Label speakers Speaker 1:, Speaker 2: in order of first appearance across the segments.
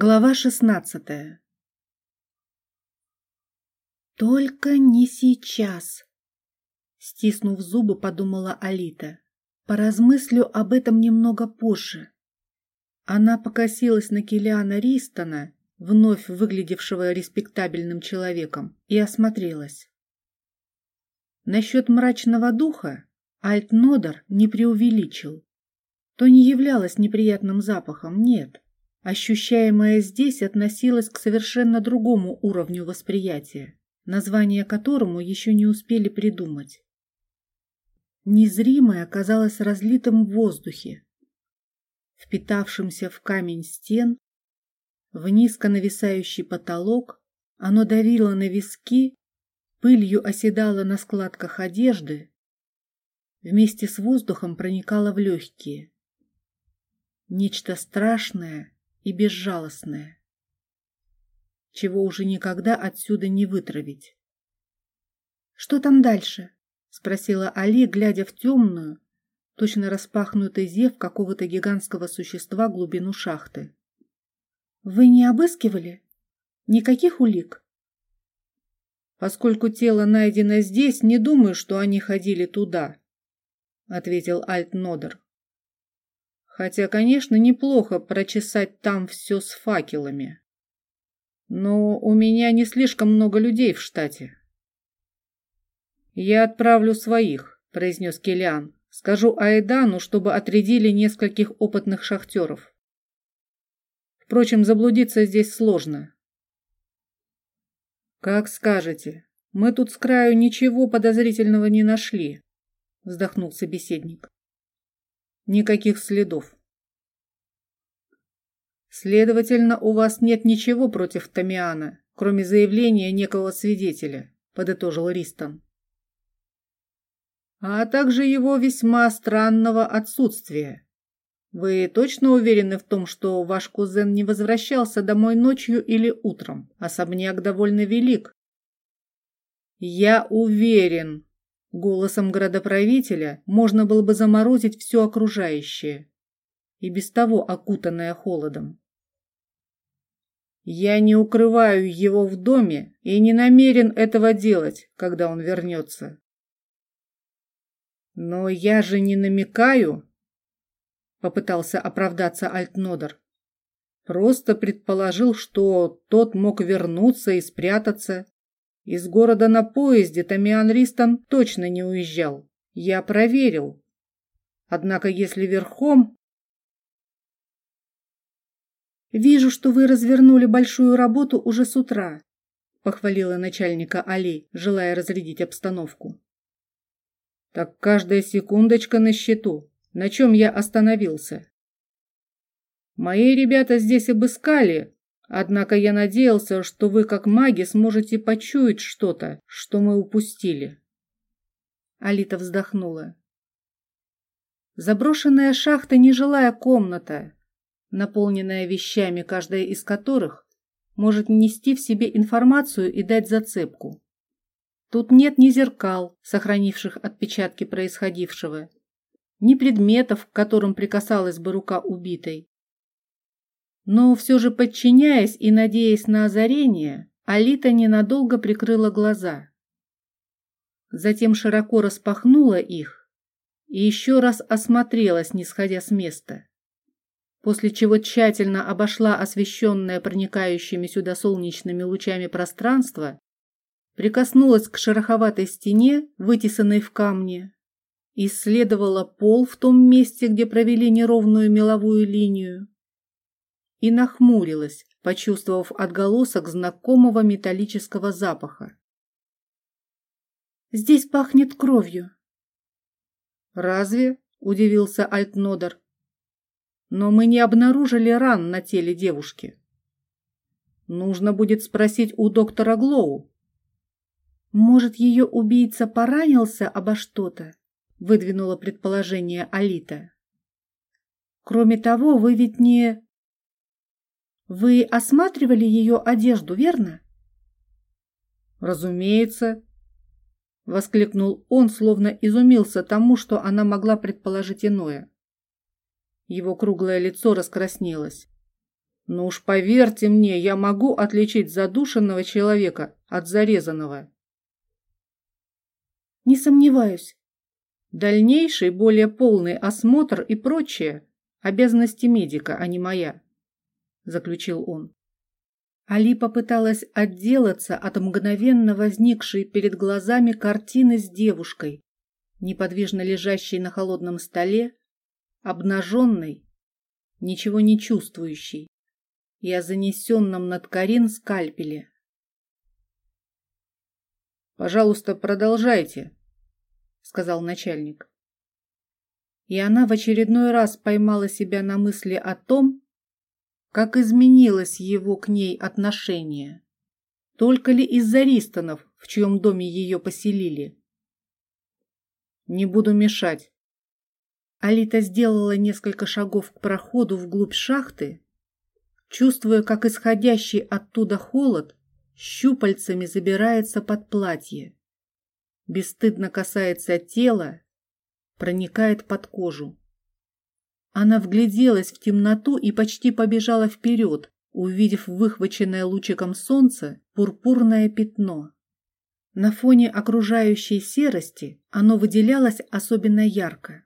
Speaker 1: Глава шестнадцатая «Только не сейчас!» Стиснув зубы, подумала Алита. «Поразмыслю об этом немного позже». Она покосилась на Килиана Ристона, вновь выглядевшего респектабельным человеком, и осмотрелась. Насчет мрачного духа Альтнодер не преувеличил. То не являлось неприятным запахом, нет. Ощущаемое здесь относилось к совершенно другому уровню восприятия, название которому еще не успели придумать. Незримое оказалось разлитым в воздухе, впитавшимся в камень стен, в низко нависающий потолок, оно давило на виски, пылью оседало на складках одежды, вместе с воздухом проникало в легкие. Нечто страшное и безжалостное, чего уже никогда отсюда не вытравить. «Что там дальше?» — спросила Али, глядя в темную, точно распахнутый зев какого-то гигантского существа глубину шахты. «Вы не обыскивали? Никаких улик?»
Speaker 2: «Поскольку тело найдено здесь, не думаю, что они ходили туда», — ответил Альт Нодер. Хотя, конечно, неплохо прочесать там все с факелами. Но у меня не слишком много людей в штате. «Я отправлю своих», — произнес Келиан. «Скажу Айдану, чтобы отрядили нескольких опытных шахтеров. Впрочем, заблудиться здесь сложно». «Как скажете. Мы тут с краю ничего подозрительного не нашли», — вздохнул собеседник. Никаких следов. Следовательно, у вас нет ничего против Тамиана, кроме заявления некого свидетеля, подытожил Ристон. А также его весьма странного отсутствия. Вы точно уверены в том, что ваш кузен не возвращался домой ночью или утром? Особняк довольно велик. Я уверен, Голосом градоправителя можно было бы заморозить все окружающее, и без того окутанное холодом. Я не укрываю его в доме и не намерен этого делать, когда он вернется. Но я же не намекаю, попытался оправдаться Альтнодер. Просто предположил, что тот мог вернуться и спрятаться. Из города на поезде Тамиан Ристон точно не уезжал. Я проверил. Однако если верхом...
Speaker 1: «Вижу, что вы развернули большую работу уже с утра», — похвалила начальника Али, желая разрядить обстановку.
Speaker 2: «Так каждая секундочка на счету. На чем я остановился?» «Мои ребята здесь обыскали, Однако я надеялся, что вы, как маги, сможете почуять что-то, что мы упустили.
Speaker 1: Алита вздохнула. Заброшенная шахта – нежилая комната, наполненная вещами, каждая из которых может нести в себе информацию и дать зацепку. Тут нет ни зеркал, сохранивших отпечатки происходившего, ни предметов, к которым прикасалась бы рука убитой. Но все же подчиняясь и надеясь на озарение, Алита ненадолго прикрыла глаза. Затем широко распахнула их и еще раз осмотрелась, не сходя с места. После чего тщательно обошла освещенное проникающими сюда солнечными лучами пространство, прикоснулась к шероховатой стене, вытесанной в камне, исследовала пол в том месте, где провели неровную меловую линию, и нахмурилась, почувствовав отголосок знакомого металлического запаха. «Здесь пахнет кровью».
Speaker 2: «Разве?» – удивился Альтнодер. «Но мы не обнаружили ран на теле девушки. Нужно будет спросить у доктора Глоу».
Speaker 1: «Может, ее убийца поранился обо что-то?» – выдвинула предположение Алита. «Кроме того, вы ведь не...» Вы осматривали ее одежду, верно?
Speaker 2: Разумеется, воскликнул он, словно изумился тому, что она могла предположить иное. Его круглое лицо раскраснелось. Но уж поверьте мне, я могу отличить задушенного человека от зарезанного.
Speaker 1: Не сомневаюсь.
Speaker 2: Дальнейший, более полный осмотр и прочее – обязанности медика, а не моя, заключил он.
Speaker 1: Али попыталась отделаться от мгновенно возникшей перед глазами картины с девушкой, неподвижно лежащей на холодном столе, обнаженной, ничего не чувствующей, и о занесенном над Карин скальпеле.
Speaker 2: «Пожалуйста, продолжайте», — сказал начальник.
Speaker 1: И она в очередной раз поймала себя на мысли о том, как изменилось его к ней отношение. Только ли из-за Ристонов, в чьем доме ее поселили?
Speaker 2: «Не буду мешать»,
Speaker 1: Алита сделала несколько шагов к проходу вглубь шахты, чувствуя, как исходящий оттуда холод щупальцами забирается под платье, бесстыдно касается тела, проникает под кожу. Она вгляделась в темноту и почти побежала вперед, увидев выхваченное лучиком солнца пурпурное пятно. На фоне окружающей серости оно выделялось особенно ярко.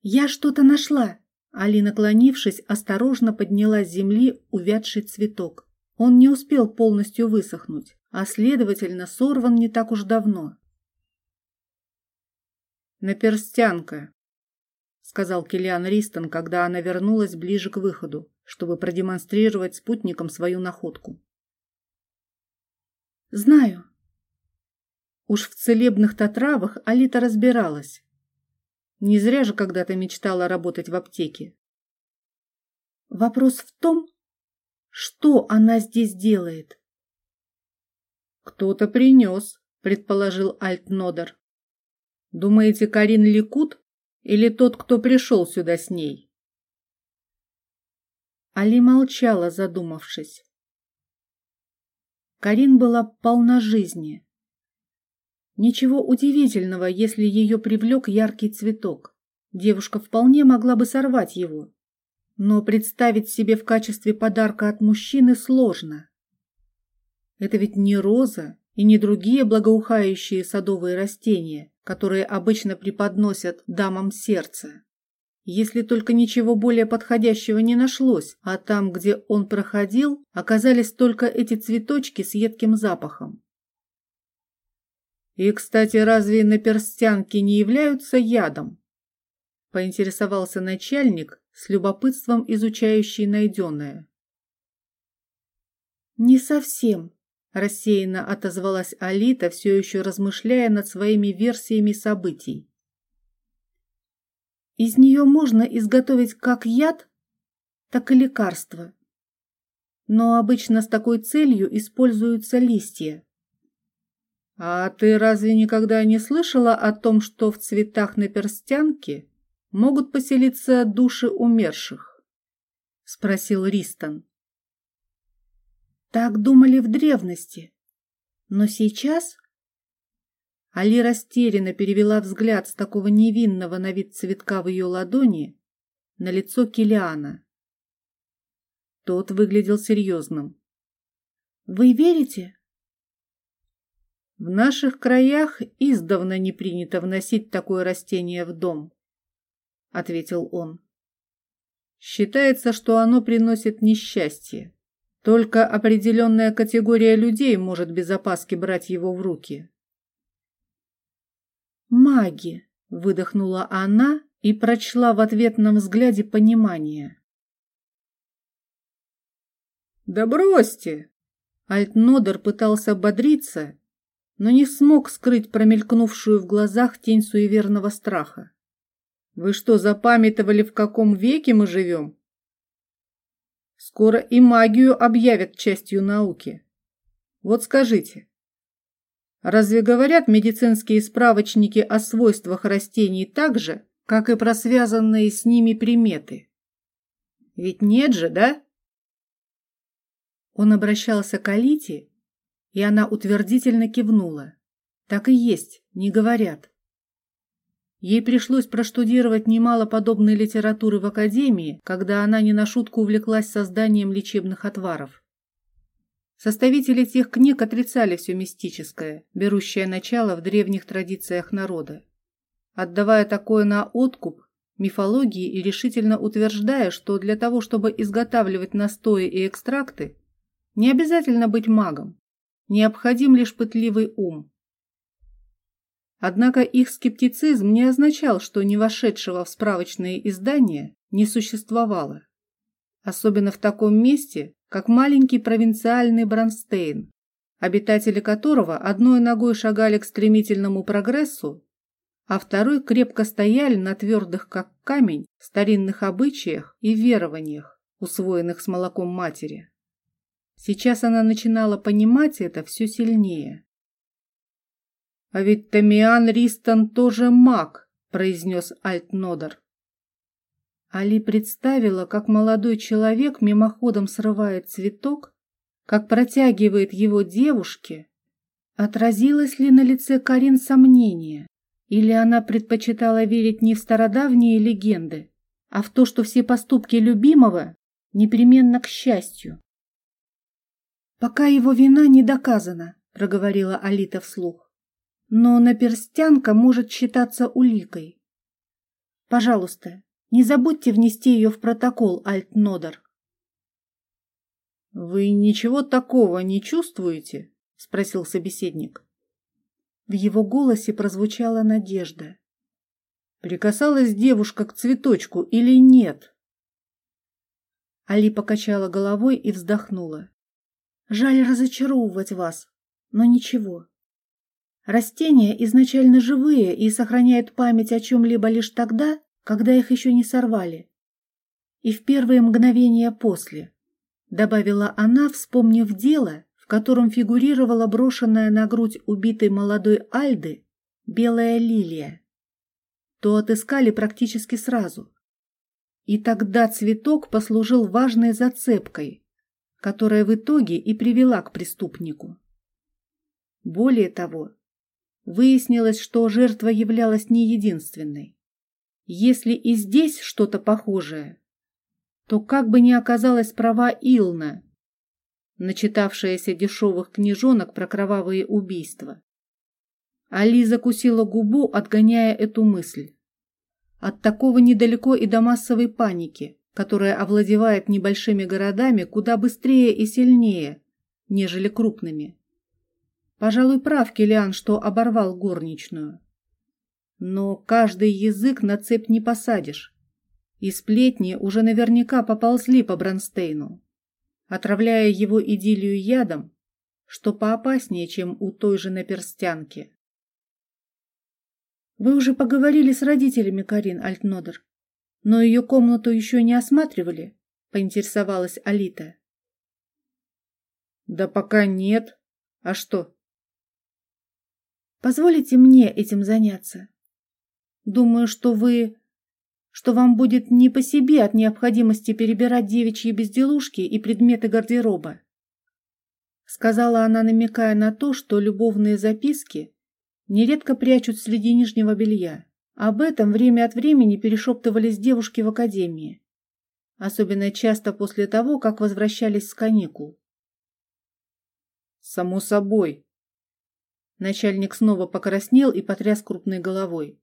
Speaker 1: «Я что-то нашла!» Али, наклонившись, осторожно подняла с земли увядший цветок. Он не успел полностью высохнуть, а, следовательно, сорван не так уж давно.
Speaker 2: «Наперстянка», — сказал Киллиан Ристон, когда она вернулась ближе к выходу, чтобы продемонстрировать спутникам свою находку.
Speaker 1: «Знаю».
Speaker 2: Уж в целебных-то травах Алита разбиралась. Не зря же когда-то мечтала работать в аптеке.
Speaker 1: Вопрос в том, что она здесь делает.
Speaker 2: Кто-то принес, предположил Альтнодер. Думаете, Карин Ликут или тот, кто пришел сюда с ней?
Speaker 1: Али молчала, задумавшись. Карин была полна жизни. Ничего удивительного, если ее привлек яркий цветок. Девушка вполне могла бы сорвать его. Но представить себе в качестве подарка от мужчины сложно. Это ведь не роза и не другие благоухающие садовые растения, которые обычно преподносят дамам сердца. Если только ничего более подходящего не нашлось, а там, где он проходил, оказались только эти цветочки с едким запахом.
Speaker 2: И, кстати, разве наперстянки не являются ядом? Поинтересовался начальник, с любопытством изучающий найденное.
Speaker 1: Не совсем, рассеянно отозвалась Алита, все еще размышляя над своими версиями событий. Из нее можно изготовить как яд, так и лекарство. Но обычно с такой целью используются листья.
Speaker 2: «А ты разве никогда не слышала о том, что в цветах на перстянке могут поселиться души умерших?» — спросил Ристон.
Speaker 1: Так думали в древности. Но сейчас... Али растерянно перевела взгляд с такого невинного на вид цветка в ее ладони на лицо Килиана. Тот выглядел серьезным. «Вы верите?»
Speaker 2: В наших краях издавна не принято вносить такое растение в дом, ответил он. Считается, что оно приносит несчастье. Только определенная категория людей может без опаски брать его в руки.
Speaker 1: «Маги!» — выдохнула она и прочла в ответном взгляде понимание.
Speaker 2: «Да бросьте!» Альтнодер пытался бодриться но не смог скрыть промелькнувшую в глазах тень суеверного страха. «Вы что, запамятовали, в каком веке мы живем?» «Скоро и магию объявят частью науки. Вот скажите, разве говорят медицинские справочники о свойствах растений так же, как и про связанные с ними приметы? Ведь нет же, да?»
Speaker 1: Он обращался к Алите, и она утвердительно кивнула. Так и есть, не говорят. Ей пришлось проштудировать немало подобной литературы в академии, когда она не на шутку увлеклась созданием лечебных отваров. Составители тех книг отрицали все мистическое, берущее начало в древних традициях народа. Отдавая такое на откуп мифологии и решительно утверждая, что для того, чтобы изготавливать настои и экстракты, не обязательно быть магом, необходим лишь пытливый ум. Однако их скептицизм не означал, что не вошедшего в справочные издания не существовало. Особенно в таком месте, как маленький провинциальный Бронстейн, обитатели которого одной ногой шагали к стремительному прогрессу, а второй крепко стояли на твердых, как камень, старинных обычаях и верованиях, усвоенных с молоком матери. Сейчас она начинала понимать это все сильнее. «А ведь Тамиан Ристон тоже маг», — произнес Альтнодер. Али представила, как молодой человек мимоходом срывает цветок, как протягивает его девушке. Отразилось ли на лице Карин сомнение? Или она предпочитала верить не в стародавние легенды, а в то, что все поступки любимого непременно к счастью? «Пока его вина не доказана», — проговорила Алита вслух. «Но наперстянка может считаться уликой. Пожалуйста, не забудьте внести ее в протокол, Альтнодер».
Speaker 2: «Вы ничего такого не чувствуете?» — спросил собеседник.
Speaker 1: В его голосе прозвучала надежда.
Speaker 2: Прикасалась девушка к цветочку или нет?
Speaker 1: Али покачала головой и вздохнула. Жаль разочаровывать вас, но ничего. Растения изначально живые и сохраняют память о чем-либо лишь тогда, когда их еще не сорвали. И в первые мгновения после, добавила она, вспомнив дело, в котором фигурировала брошенная на грудь убитой молодой Альды белая лилия. То отыскали практически сразу. И тогда цветок послужил важной зацепкой, которая в итоге и привела к преступнику. Более того, выяснилось, что жертва являлась не единственной. Если и здесь что-то похожее, то как бы ни оказалась права Илна, начитавшаяся дешевых книжонок про кровавые убийства. Али закусила губу, отгоняя эту мысль. От такого недалеко и до массовой паники, которая овладевает небольшими городами куда быстрее и сильнее, нежели крупными. Пожалуй, прав Килиан, что оборвал горничную. Но каждый язык на цепь не посадишь. И сплетни уже наверняка поползли по Бронстейну, отравляя его идиллию ядом, что поопаснее, чем у той же наперстянки. «Вы уже поговорили с родителями, Карин Альтнодер?» Но ее комнату еще не осматривали, поинтересовалась Алита.
Speaker 2: Да пока нет. А что?
Speaker 1: Позволите мне этим заняться. Думаю, что вы... что вам будет не по себе от необходимости перебирать девичьи безделушки и предметы гардероба. Сказала она, намекая на то, что любовные записки нередко прячут среди нижнего белья. Об этом время от времени перешептывались девушки в академии, особенно часто после того, как возвращались с каникул.
Speaker 2: «Само собой».
Speaker 1: Начальник снова покраснел и потряс крупной головой.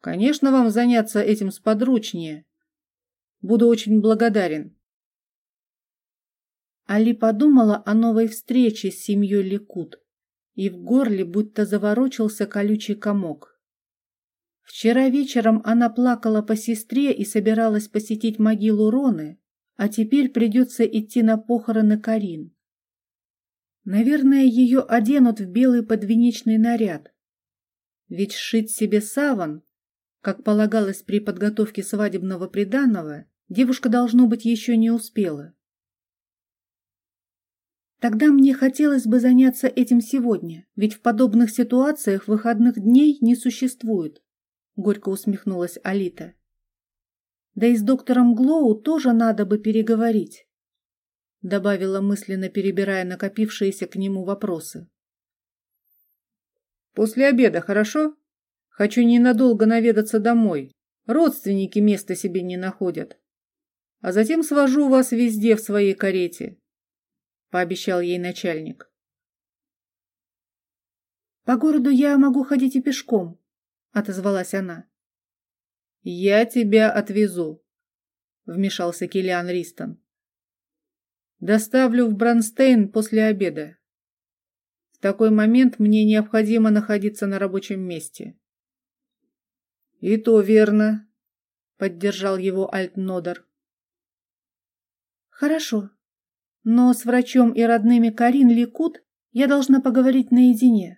Speaker 2: «Конечно, вам заняться этим сподручнее. Буду очень благодарен».
Speaker 1: Али подумала о новой встрече с семьей Ликут, и в горле будто заворочился колючий комок. Вчера вечером она плакала по сестре и собиралась посетить могилу Роны, а теперь придется идти на похороны Карин. Наверное, ее оденут в белый подвенечный наряд. Ведь сшить себе саван, как полагалось при подготовке свадебного приданого, девушка, должно быть, еще не успела. Тогда мне хотелось бы заняться этим сегодня, ведь в подобных ситуациях выходных дней не существует горько усмехнулась Алита. Да и с доктором Глоу тоже надо бы переговорить, добавила мысленно, перебирая накопившиеся к нему вопросы.
Speaker 2: После обеда, хорошо?
Speaker 1: Хочу ненадолго наведаться домой. Родственники места себе не находят. А затем свожу вас везде в своей карете, пообещал ей начальник.
Speaker 2: По городу я могу ходить и пешком, отозвалась она.
Speaker 1: Я тебя отвезу, вмешался Килиан Ристон. Доставлю в Бронстейн после обеда. В такой момент мне необходимо находиться на рабочем месте. И то верно, поддержал его Альтнодер.
Speaker 2: Хорошо. Но с врачом и родными Карин Ликут я должна поговорить наедине.